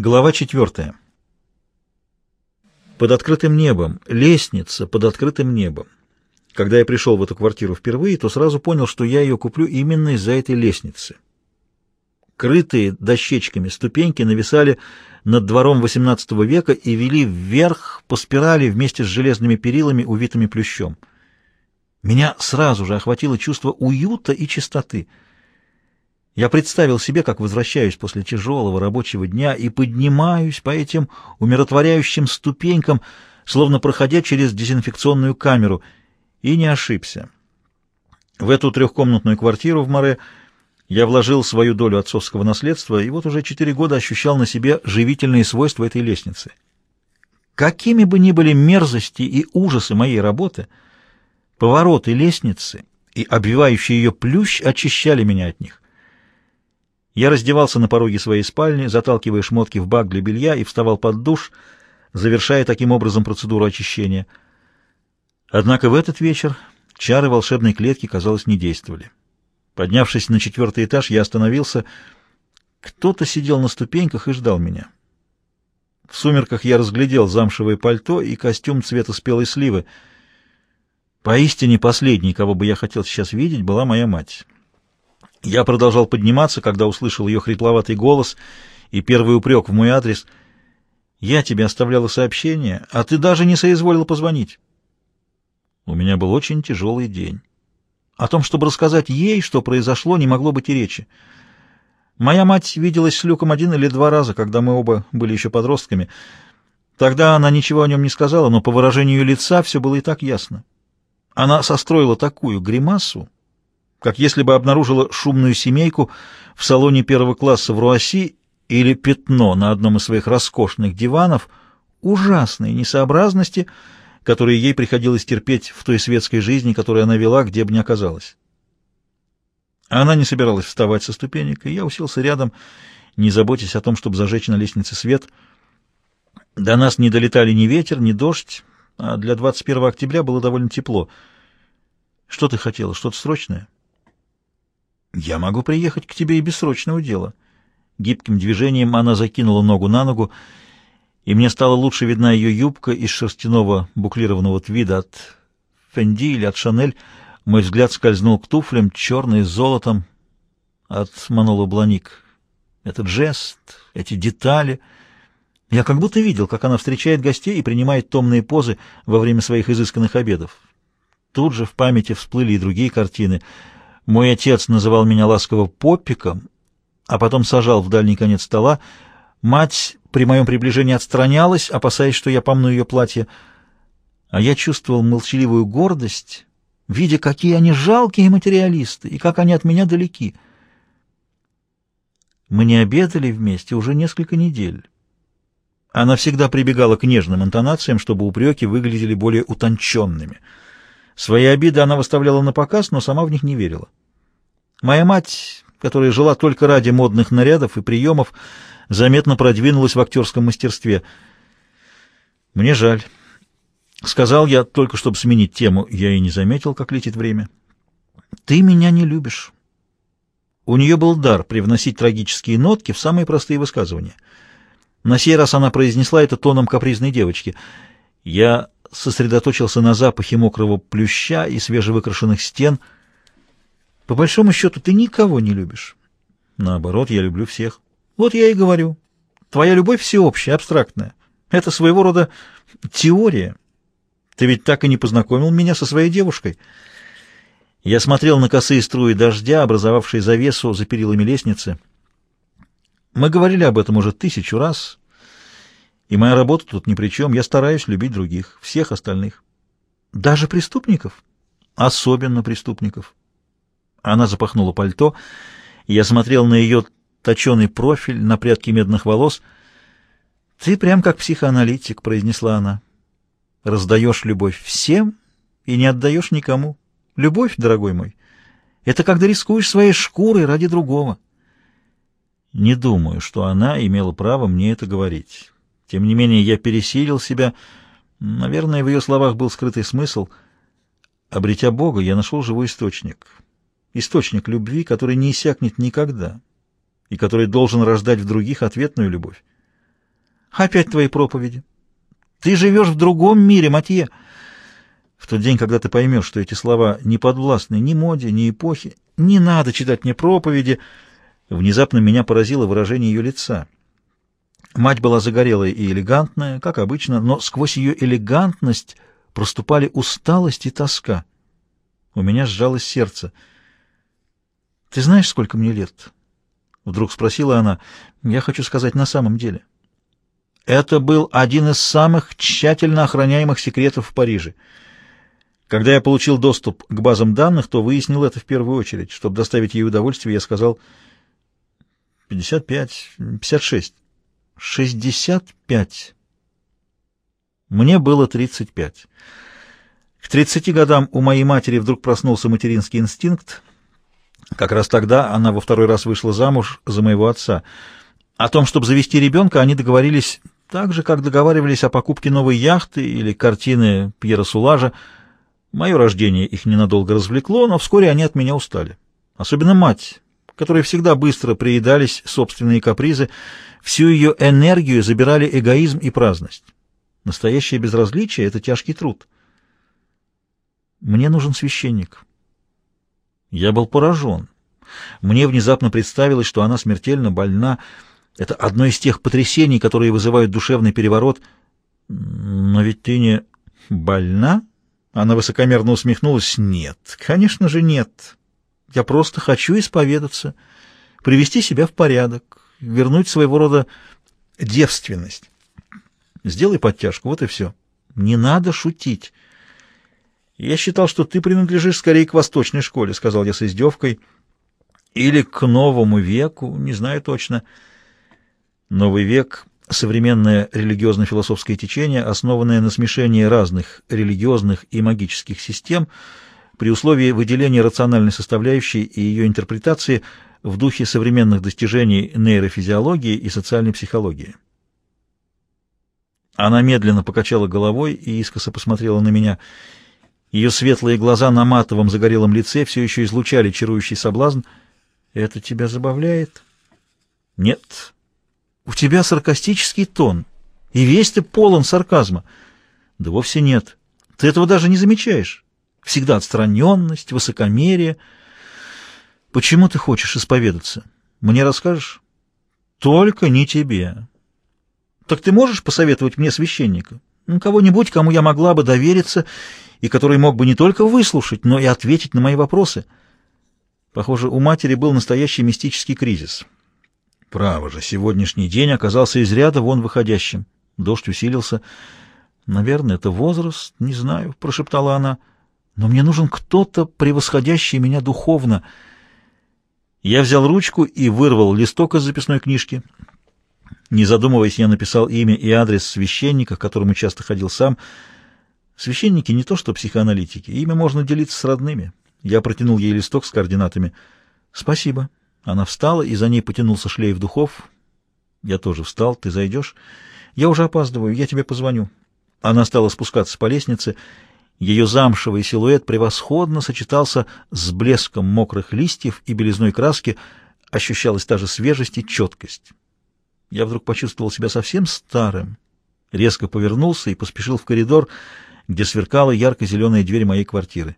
Глава четвертая. Под открытым небом. Лестница под открытым небом. Когда я пришел в эту квартиру впервые, то сразу понял, что я ее куплю именно из-за этой лестницы. Крытые дощечками ступеньки нависали над двором XVIII века и вели вверх по спирали вместе с железными перилами, увитыми плющом. Меня сразу же охватило чувство уюта и чистоты — я представил себе, как возвращаюсь после тяжелого рабочего дня и поднимаюсь по этим умиротворяющим ступенькам, словно проходя через дезинфекционную камеру, и не ошибся. В эту трехкомнатную квартиру в Море я вложил свою долю отцовского наследства и вот уже четыре года ощущал на себе живительные свойства этой лестницы. Какими бы ни были мерзости и ужасы моей работы, повороты лестницы и обвивающий ее плющ очищали меня от них. Я раздевался на пороге своей спальни, заталкивая шмотки в бак для белья и вставал под душ, завершая таким образом процедуру очищения. Однако в этот вечер чары волшебной клетки, казалось, не действовали. Поднявшись на четвертый этаж, я остановился. Кто-то сидел на ступеньках и ждал меня. В сумерках я разглядел замшевое пальто и костюм цвета спелой сливы. Поистине последней, кого бы я хотел сейчас видеть, была моя мать. Я продолжал подниматься, когда услышал ее хрипловатый голос и первый упрек в мой адрес. «Я тебе оставляла сообщение, а ты даже не соизволила позвонить». У меня был очень тяжелый день. О том, чтобы рассказать ей, что произошло, не могло быть и речи. Моя мать виделась с Люком один или два раза, когда мы оба были еще подростками. Тогда она ничего о нем не сказала, но по выражению лица все было и так ясно. Она состроила такую гримасу, как если бы обнаружила шумную семейку в салоне первого класса в Руаси или пятно на одном из своих роскошных диванов, ужасные несообразности, которые ей приходилось терпеть в той светской жизни, которую она вела, где бы ни оказалась. Она не собиралась вставать со ступенек, и я уселся рядом, не заботясь о том, чтобы зажечь на лестнице свет. До нас не долетали ни ветер, ни дождь, а для 21 октября было довольно тепло. Что ты хотела? Что-то срочное? «Я могу приехать к тебе и без срочного дела». Гибким движением она закинула ногу на ногу, и мне стало лучше видна ее юбка из шерстяного буклированного твида от Фенди или от Шанель. Мой взгляд скользнул к туфлям, черные с золотом, от Маноло Бланик. Этот жест, эти детали... Я как будто видел, как она встречает гостей и принимает томные позы во время своих изысканных обедов. Тут же в памяти всплыли и другие картины — мой отец называл меня ласково поппиком, а потом сажал в дальний конец стола. Мать при моем приближении отстранялась, опасаясь, что я помну ее платье, а я чувствовал молчаливую гордость, видя, какие они жалкие материалисты и как они от меня далеки. Мы не обедали вместе уже несколько недель. Она всегда прибегала к нежным интонациям, чтобы упреки выглядели более утонченными. Свои обиды она выставляла на показ, но сама в них не верила. Моя мать, которая жила только ради модных нарядов и приемов, заметно продвинулась в актерском мастерстве. Мне жаль. Сказал я, только чтобы сменить тему, я и не заметил, как летит время. Ты меня не любишь. У нее был дар привносить трагические нотки в самые простые высказывания. На сей раз она произнесла это тоном капризной девочки. Я сосредоточился на запахе мокрого плюща и свежевыкрашенных стен — по большому счету, ты никого не любишь. Наоборот, я люблю всех. Вот я и говорю. Твоя любовь всеобщая, абстрактная. Это своего рода теория. Ты ведь так и не познакомил меня со своей девушкой. Я смотрел на косые струи дождя, образовавшие завесу за перилами лестницы. Мы говорили об этом уже тысячу раз, и моя работа тут ни при чем. Я стараюсь любить других, всех остальных. Даже преступников? Особенно преступников. Она запахнула пальто, и я смотрел на ее точеный профиль, на прядки медных волос. «Ты прям как психоаналитик», — произнесла она. «Раздаешь любовь всем и не отдаешь никому. Любовь, дорогой мой, это когда рискуешь своей шкурой ради другого». Не думаю, что она имела право мне это говорить. Тем не менее, я пересилил себя. Наверное, в ее словах был скрытый смысл. Обретя Бога, я нашел живой источник источник любви, который не иссякнет никогда и который должен рождать в других ответную любовь. Опять твои проповеди. Ты живешь в другом мире, Матье. В тот день, когда ты поймешь, что эти слова не подвластны ни моде, ни эпохе, не надо читать мне проповеди. Внезапно меня поразило выражение ее лица. Мать была загорелая и элегантная, как обычно, но сквозь ее элегантность проступали усталость и тоска. У меня сжалось сердце. «Ты знаешь, сколько мне лет?» Вдруг спросила она. «Я хочу сказать на самом деле». Это был один из самых тщательно охраняемых секретов в Париже. Когда я получил доступ к базам данных, то выяснил это в первую очередь. Чтобы доставить ей удовольствие, я сказал 55, 56. 65. Мне было 35. К 30 годам у моей матери вдруг проснулся материнский инстинкт. Как раз тогда она во второй раз вышла замуж за моего отца. О том, чтобы завести ребенка, они договорились так же, как договаривались о покупке новой яхты или картины Пьера Сулажа. Мое рождение их ненадолго развлекло, но вскоре они от меня устали. Особенно мать, которой всегда быстро приедались собственные капризы, всю ее энергию забирали эгоизм и праздность. Настоящее безразличие — это тяжкий труд. Мне нужен священник. Я был поражен. Мне внезапно представилось, что она смертельно больна. Это одно из тех потрясений, которые вызывают душевный переворот. Но ведь ты не больна? Она высокомерно усмехнулась. Нет, конечно же нет. Я просто хочу исповедаться, привести себя в порядок, вернуть своего рода девственность. Сделай подтяжку, вот и все. Не надо шутить. «Я считал, что ты принадлежишь скорее к восточной школе», — сказал я с издевкой. «Или к новому веку, не знаю точно». Новый век — современное религиозно-философское течение, основанное на смешении разных религиозных и магических систем при условии выделения рациональной составляющей и ее интерпретации в духе современных достижений нейрофизиологии и социальной психологии. Она медленно покачала головой и искоса посмотрела на меня — ее светлые глаза на матовом загорелом лице все еще излучали чарующий соблазн. «Это тебя забавляет?» «Нет. У тебя саркастический тон, и весь ты полон сарказма». «Да вовсе нет. Ты этого даже не замечаешь. Всегда отстраненность, высокомерие. Почему ты хочешь исповедаться? Мне расскажешь?» «Только не тебе». «Так ты можешь посоветовать мне священника? Кого-нибудь, кому я могла бы довериться и который мог бы не только выслушать, но и ответить на мои вопросы. Похоже, у матери был настоящий мистический кризис. Право же, сегодняшний день оказался из ряда вон выходящим. Дождь усилился. «Наверное, это возраст, не знаю», — прошептала она. «Но мне нужен кто-то, превосходящий меня духовно». Я взял ручку и вырвал листок из записной книжки. Не задумываясь, я написал имя и адрес священника, к которому часто ходил сам — Священники не то что психоаналитики, ими можно делиться с родными. Я протянул ей листок с координатами. «Спасибо». Она встала, и за ней потянулся шлейф духов. Я тоже встал. «Ты зайдешь?» «Я уже опаздываю, я тебе позвоню». Она стала спускаться по лестнице. Ее замшевый силуэт превосходно сочетался с блеском мокрых листьев и белизной краски, ощущалась та же свежесть и четкость. Я вдруг почувствовал себя совсем старым, резко повернулся и поспешил в коридор, где сверкала ярко-зеленая дверь моей квартиры.